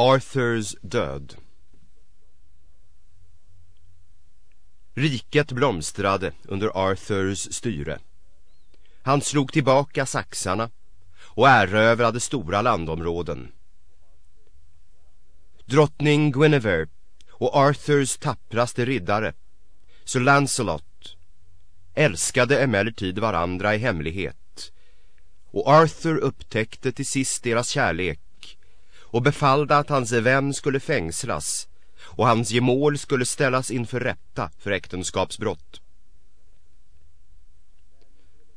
Arthurs död Riket blomstrade under Arthurs styre. Han slog tillbaka saxarna och erövrade stora landområden. Drottning Guinevere och Arthurs tappraste riddare, Sir Lancelot, älskade emellertid varandra i hemlighet. Och Arthur upptäckte till sist deras kärlek och befallde att hans vän skulle fängslas och hans gemål skulle ställas inför rätta för äktenskapsbrott.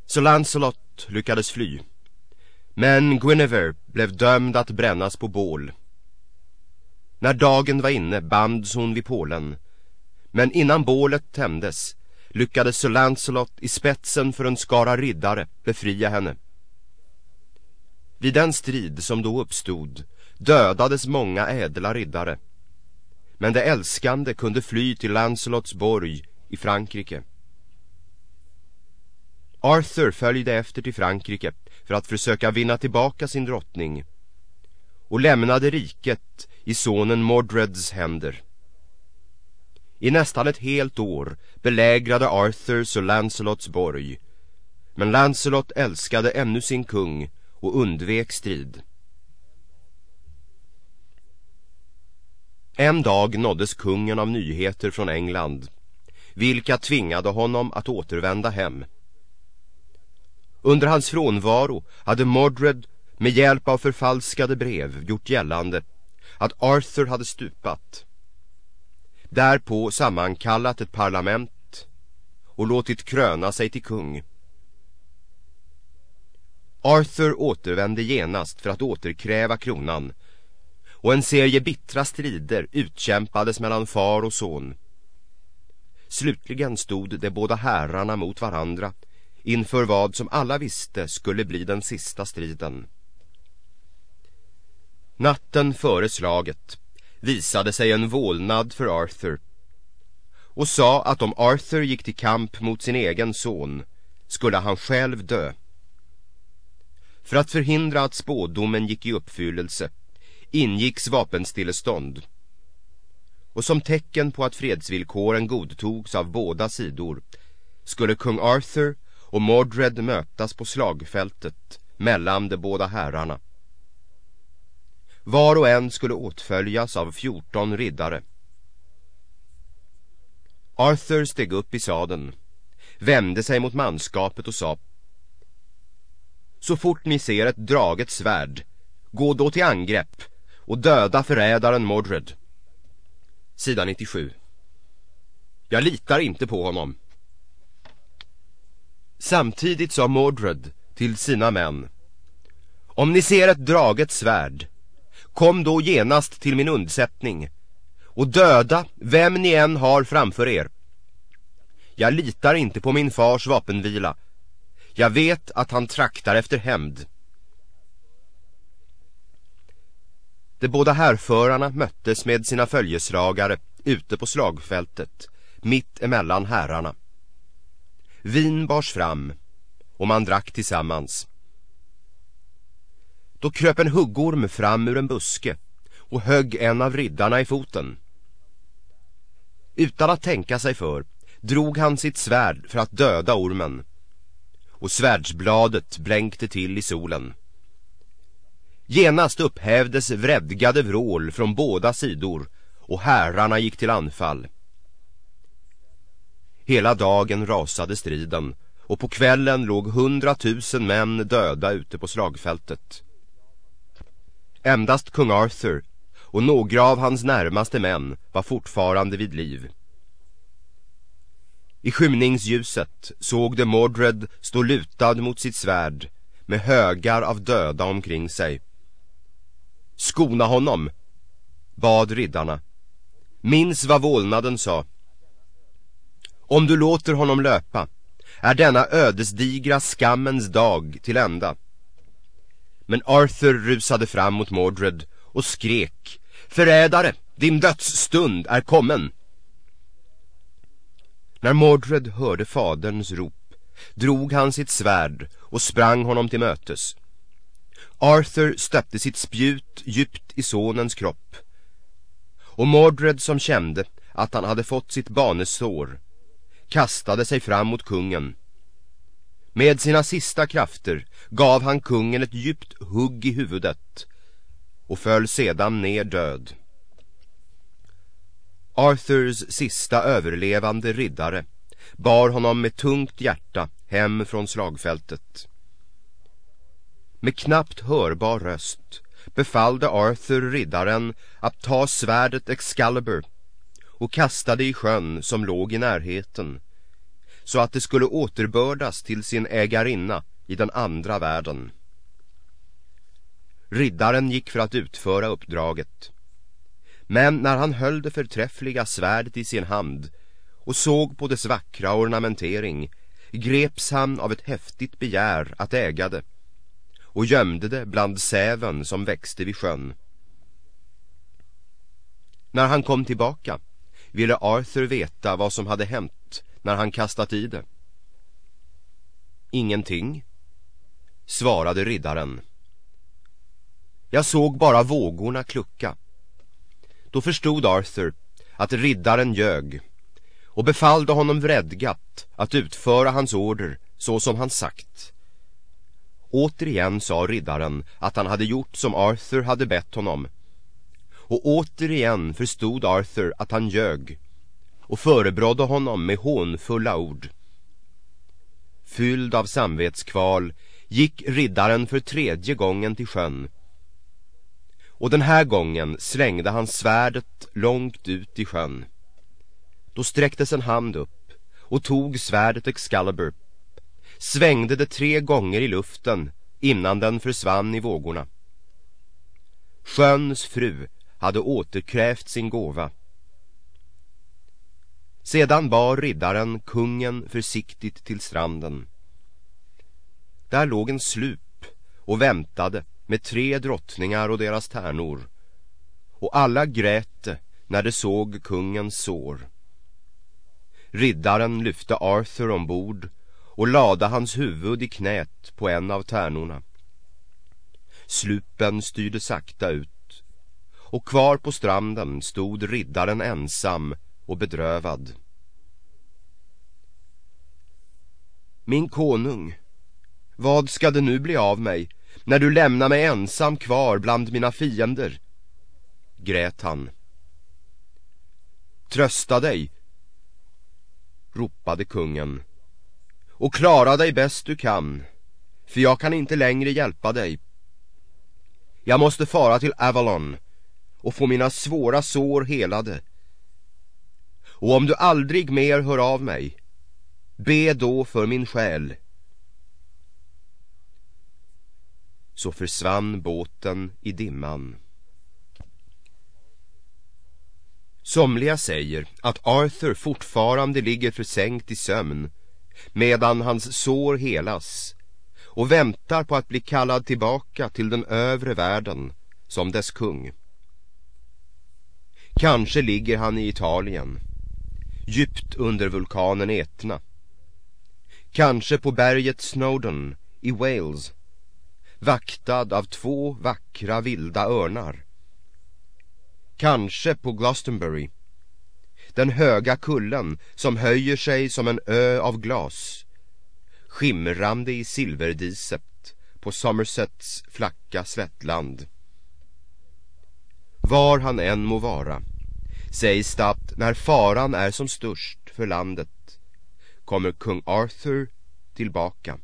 Så Lancelot lyckades fly. Men Guinevere blev dömd att brännas på bål. När dagen var inne bands hon vid pålen. Men innan bålet tändes lyckades Sir Lancelot i spetsen för en skara riddare befria henne. Vid den strid som då uppstod dödades många ädla riddare. Men det älskande kunde fly till Lancelots borg i Frankrike. Arthur följde efter till Frankrike för att försöka vinna tillbaka sin drottning och lämnade riket i sonen Mordreds händer. I nästan ett helt år belägrade Arthur och Lancelots borg men Lancelot älskade ännu sin kung och undvek strid. En dag nåddes kungen av nyheter från England vilka tvingade honom att återvända hem. Under hans frånvaro hade Mordred med hjälp av förfalskade brev gjort gällande att Arthur hade stupat. Därpå sammankallat ett parlament och låtit kröna sig till kung. Arthur återvände genast för att återkräva kronan och en serie bittra strider utkämpades mellan far och son. Slutligen stod de båda herrarna mot varandra inför vad som alla visste skulle bli den sista striden. Natten före slaget visade sig en vålnad för Arthur och sa att om Arthur gick till kamp mot sin egen son skulle han själv dö. För att förhindra att spådomen gick i uppfyllelse ingicks vapenstillestånd och som tecken på att fredsvillkoren godtogs av båda sidor skulle kung Arthur och Mordred mötas på slagfältet mellan de båda herrarna. Var och en skulle åtföljas av fjorton riddare. Arthur steg upp i sadeln, vände sig mot manskapet och sa Så fort ni ser ett draget svärd, gå då till angrepp och döda förrädaren Mordred. Sida 97 Jag litar inte på honom. Samtidigt sa Mordred till sina män Om ni ser ett draget svärd Kom då genast till min undsättning och döda vem ni än har framför er. Jag litar inte på min fars vapenvila. Jag vet att han traktar efter hämnd. De båda härförarna möttes med sina följeslagare ute på slagfältet, mitt emellan herrarna. Vin bars fram och man drack tillsammans. Då kröp en huggorm fram ur en buske och högg en av riddarna i foten. Utan att tänka sig för drog han sitt svärd för att döda ormen och svärdsbladet blänkte till i solen. Genast upphävdes vredgade vrål från båda sidor och herrarna gick till anfall. Hela dagen rasade striden och på kvällen låg hundratusen män döda ute på slagfältet. Endast kung Arthur och några av hans närmaste män var fortfarande vid liv. I skymningsljuset såg de Mordred stå lutad mot sitt svärd med högar av döda omkring sig. Skona honom, bad riddarna. Minns vad vålnaden sa. Om du låter honom löpa är denna ödesdigra skammens dag till ända. Men Arthur rusade fram mot Mordred och skrek Förrädare, din dödsstund är kommen. När Mordred hörde faderns rop drog han sitt svärd och sprang honom till mötes. Arthur stöpte sitt spjut djupt i sonens kropp. Och Mordred som kände att han hade fått sitt banesår kastade sig fram mot kungen. Med sina sista krafter gav han kungen ett djupt hugg i huvudet och föll sedan ner död. Arthurs sista överlevande riddare bar honom med tungt hjärta hem från slagfältet. Med knappt hörbar röst befallde Arthur riddaren att ta svärdet Excalibur och kasta det i sjön som låg i närheten så att det skulle återbördas till sin ägarinna i den andra världen. Riddaren gick för att utföra uppdraget. Men när han höll det förträffliga svärdet i sin hand och såg på dess vackra ornamentering greps han av ett häftigt begär att äga det och gömde det bland säven som växte vid sjön. När han kom tillbaka ville Arthur veta vad som hade hänt när han kastat i det. Ingenting, svarade riddaren. Jag såg bara vågorna klucka. Då förstod Arthur att riddaren ljög och befallde honom vredgat att utföra hans order så som han sagt. Återigen sa riddaren att han hade gjort som Arthur hade bett honom. Och återigen förstod Arthur att han ljög och förebrådde honom med hånfulla ord. Fylld av samvetskval gick riddaren för tredje gången till sjön. Och den här gången slängde han svärdet långt ut i sjön. Då sträcktes en hand upp och tog svärdet Excalibur, svängde det tre gånger i luften innan den försvann i vågorna. Sjöns fru hade återkrävt sin gåva. Sedan bar riddaren kungen försiktigt till stranden. Där låg en slup och väntade med tre drottningar och deras tärnor. Och alla grät när de såg kungens sår. Riddaren lyfte Arthur ombord och lade hans huvud i knät på en av tärnorna. Slupen styrde sakta ut och kvar på stranden stod riddaren ensam och bedrövad. Min konung, vad ska det nu bli av mig när du lämnar mig ensam kvar bland mina fiender? Grät han. Trösta dig, ropade kungen. Och klara dig bäst du kan, för jag kan inte längre hjälpa dig. Jag måste fara till Avalon och få mina svåra sår helade. Och om du aldrig mer hör av mig, be då för min själ. Så försvann båten i dimman. Somliga säger att Arthur fortfarande ligger försänkt i sömn medan hans sår helas och väntar på att bli kallad tillbaka till den övre världen som dess kung. Kanske ligger han i Italien, djupt under vulkanen Etna. Kanske på berget Snowdon i Wales, vaktad av två vackra vilda örnar. Kanske på Glastonbury, den höga kullen som höjer sig som en ö av glas, skimrande i silverdiset på Somersets flacka slättland. Var han än må vara, sägs det att när faran är som störst för landet kommer kung Arthur tillbaka.